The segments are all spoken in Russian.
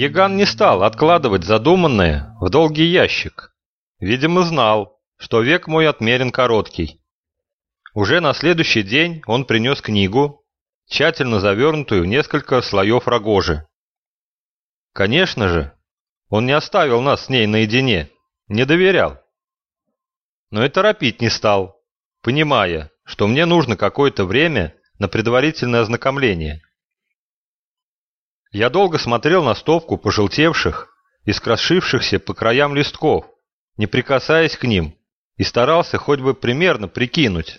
Яган не стал откладывать задуманное в долгий ящик. Видимо, знал, что век мой отмерен короткий. Уже на следующий день он принес книгу, тщательно завернутую в несколько слоев рогожи. Конечно же, он не оставил нас с ней наедине, не доверял. Но и торопить не стал, понимая, что мне нужно какое-то время на предварительное ознакомление. Я долго смотрел на стопку пожелтевших и скрошившихся по краям листков, не прикасаясь к ним, и старался хоть бы примерно прикинуть,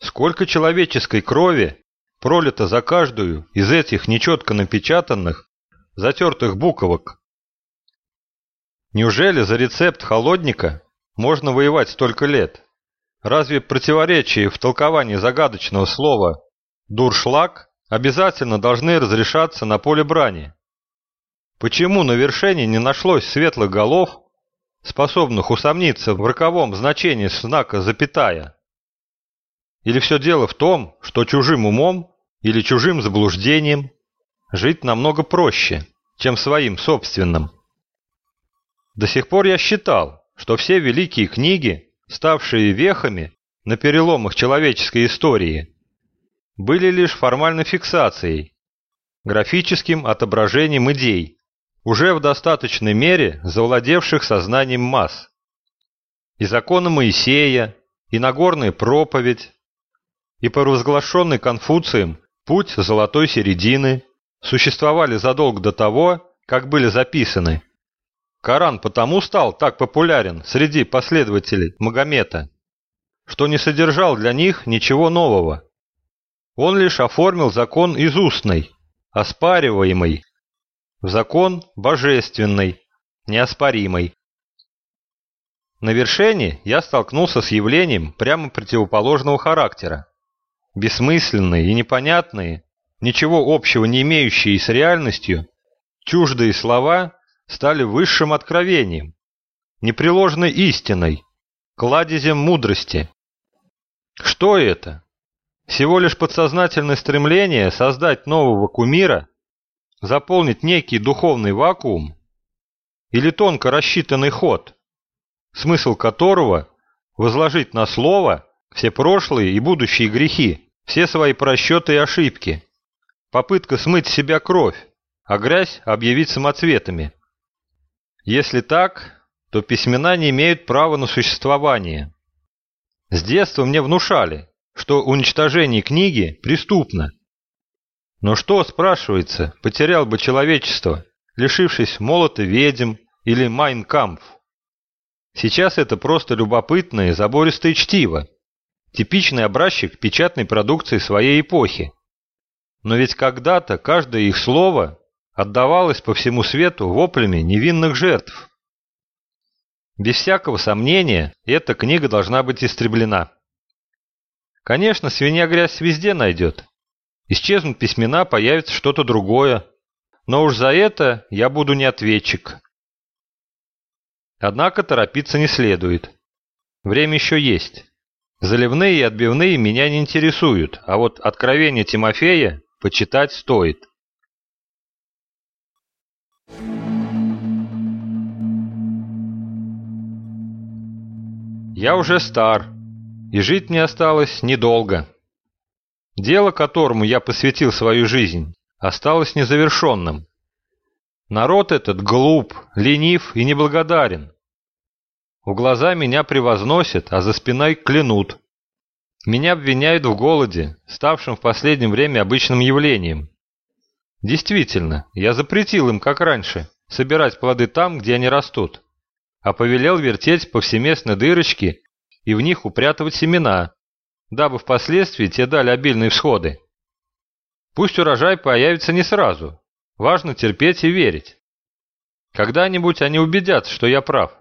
сколько человеческой крови пролито за каждую из этих нечетко напечатанных, затертых буквок. Неужели за рецепт холодника можно воевать столько лет? Разве противоречия в толковании загадочного слова «дуршлаг» обязательно должны разрешаться на поле брани. Почему на вершине не нашлось светлых голов, способных усомниться в роковом значении знака «запятая»? Или все дело в том, что чужим умом или чужим заблуждением жить намного проще, чем своим собственным? До сих пор я считал, что все великие книги, ставшие вехами на переломах человеческой истории, были лишь формальной фиксацией, графическим отображением идей, уже в достаточной мере завладевших сознанием масс. И законы Моисея, и Нагорная проповедь, и провозглашенный Конфуцием путь золотой середины существовали задолго до того, как были записаны. Коран потому стал так популярен среди последователей Магомета, что не содержал для них ничего нового. Он лишь оформил закон из устной, оспариваемый, в закон божественный, неоспоримый. На вершине я столкнулся с явлением прямо противоположного характера. Бессмысленные и непонятные, ничего общего не имеющие с реальностью, чуждые слова стали высшим откровением, непреложной истиной, кладезем мудрости. Что это? Всего лишь подсознательное стремление создать нового кумира, заполнить некий духовный вакуум или тонко рассчитанный ход, смысл которого – возложить на слово все прошлые и будущие грехи, все свои просчеты и ошибки, попытка смыть с себя кровь, а грязь объявить самоцветами. Если так, то письмена не имеют права на существование. С детства мне внушали, что уничтожение книги преступно. Но что, спрашивается, потерял бы человечество, лишившись молота ведьм или майнкампф? Сейчас это просто любопытное забористое чтиво, типичный образчик печатной продукции своей эпохи. Но ведь когда-то каждое их слово отдавалось по всему свету воплями невинных жертв. Без всякого сомнения, эта книга должна быть истреблена. Конечно, свинья грязь везде найдет. Исчезнут письмена, появится что-то другое. Но уж за это я буду не ответчик. Однако торопиться не следует. Время еще есть. Заливные и отбивные меня не интересуют, а вот откровение Тимофея почитать стоит. Я уже стар, и жить мне осталось недолго. Дело, которому я посвятил свою жизнь, осталось незавершенным. Народ этот глуп, ленив и неблагодарен. У глаза меня превозносят, а за спиной клянут. Меня обвиняют в голоде, ставшем в последнее время обычным явлением. Действительно, я запретил им, как раньше, собирать плоды там, где они растут, а повелел вертеть повсеместно дырочки и в них упрятывать семена, дабы впоследствии те дали обильные всходы. Пусть урожай появится не сразу, важно терпеть и верить. Когда-нибудь они убедятся, что я прав.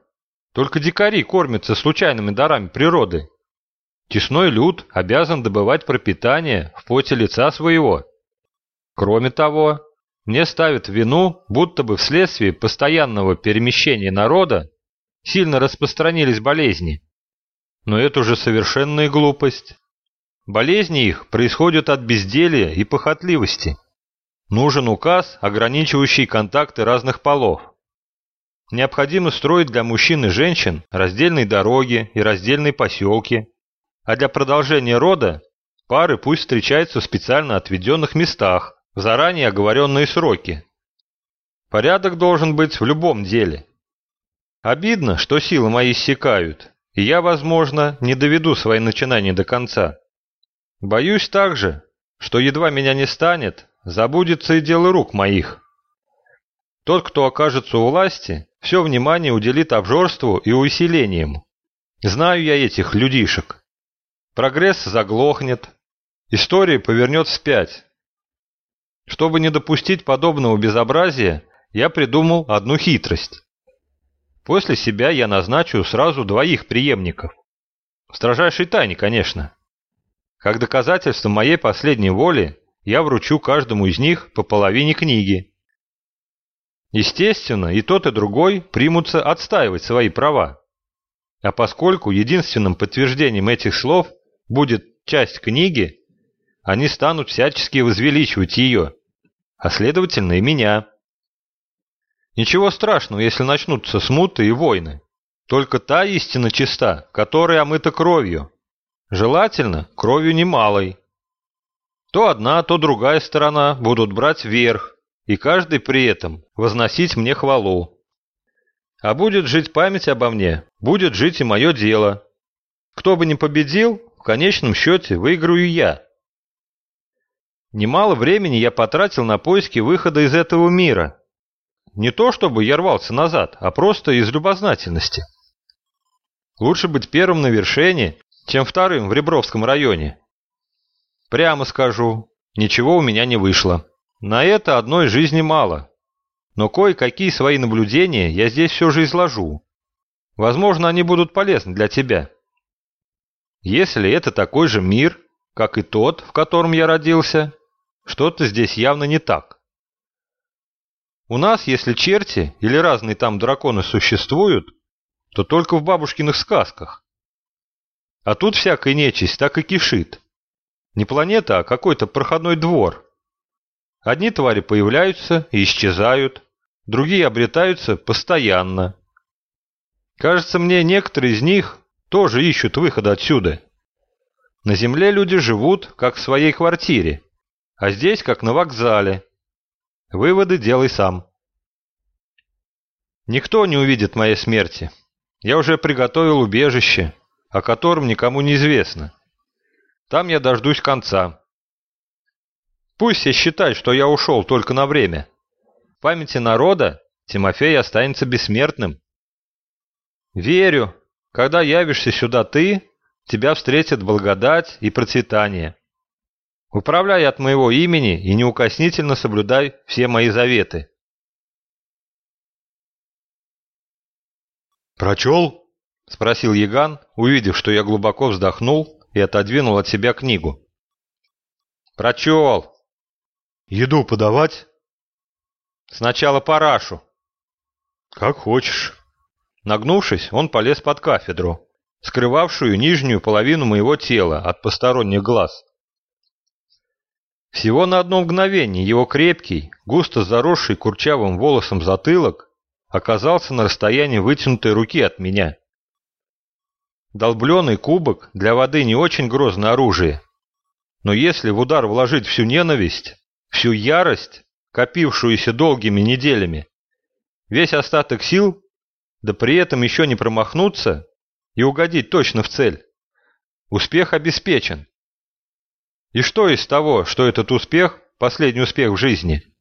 Только дикари кормятся случайными дарами природы. Тесной люд обязан добывать пропитание в поте лица своего. Кроме того, мне ставят вину, будто бы вследствие постоянного перемещения народа сильно распространились болезни. Но это уже совершенная глупость. Болезни их происходят от безделия и похотливости. Нужен указ, ограничивающий контакты разных полов. Необходимо строить для мужчин и женщин раздельные дороги и раздельные поселки, а для продолжения рода пары пусть встречаются в специально отведенных местах в заранее оговоренные сроки. Порядок должен быть в любом деле. Обидно, что силы мои иссякают, я, возможно, не доведу свои начинания до конца. Боюсь также, что едва меня не станет, забудется и дело рук моих. Тот, кто окажется у власти, все внимание уделит обжорству и усилениям. Знаю я этих людишек. Прогресс заглохнет, история повернет вспять. Чтобы не допустить подобного безобразия, я придумал одну хитрость. После себя я назначу сразу двоих преемников. В строжайшей тайне, конечно. Как доказательство моей последней воли, я вручу каждому из них по половине книги. Естественно, и тот, и другой примутся отстаивать свои права. А поскольку единственным подтверждением этих слов будет часть книги, они станут всячески возвеличивать ее, а следовательно и меня. Ничего страшного, если начнутся смуты и войны. Только та истина чиста, которая омыта кровью. Желательно кровью немалой. То одна, то другая сторона будут брать верх, и каждый при этом возносить мне хвалу. А будет жить память обо мне, будет жить и мое дело. Кто бы ни победил, в конечном счете выиграю я. Немало времени я потратил на поиски выхода из этого мира. Не то чтобы я рвался назад, а просто из любознательности. Лучше быть первым на вершине, чем вторым в Ребровском районе. Прямо скажу, ничего у меня не вышло. На это одной жизни мало. Но кое-какие свои наблюдения я здесь все же изложу. Возможно, они будут полезны для тебя. Если это такой же мир, как и тот, в котором я родился, что-то здесь явно не так. У нас, если черти или разные там драконы существуют, то только в бабушкиных сказках. А тут всякая нечисть так и кишит. Не планета, а какой-то проходной двор. Одни твари появляются и исчезают, другие обретаются постоянно. Кажется мне, некоторые из них тоже ищут выхода отсюда. На Земле люди живут, как в своей квартире, а здесь, как на вокзале. Выводы делай сам. Никто не увидит моей смерти. Я уже приготовил убежище, о котором никому не известно. Там я дождусь конца. Пусть все считают, что я ушел только на время. В памяти народа Тимофей останется бессмертным. Верю, когда явишься сюда ты, тебя встретят благодать и процветание. Управляй от моего имени и неукоснительно соблюдай все мои заветы. «Прочел?» — спросил Яган, увидев, что я глубоко вздохнул и отодвинул от себя книгу. «Прочел!» «Еду подавать?» «Сначала парашу». «Как хочешь». Нагнувшись, он полез под кафедру, скрывавшую нижнюю половину моего тела от посторонних глаз. Всего на одно мгновение его крепкий, густо заросший курчавым волосом затылок оказался на расстоянии вытянутой руки от меня. Долбленный кубок для воды не очень грозное оружие. Но если в удар вложить всю ненависть, всю ярость, копившуюся долгими неделями, весь остаток сил, да при этом еще не промахнуться и угодить точно в цель, успех обеспечен. И что из того, что этот успех – последний успех в жизни –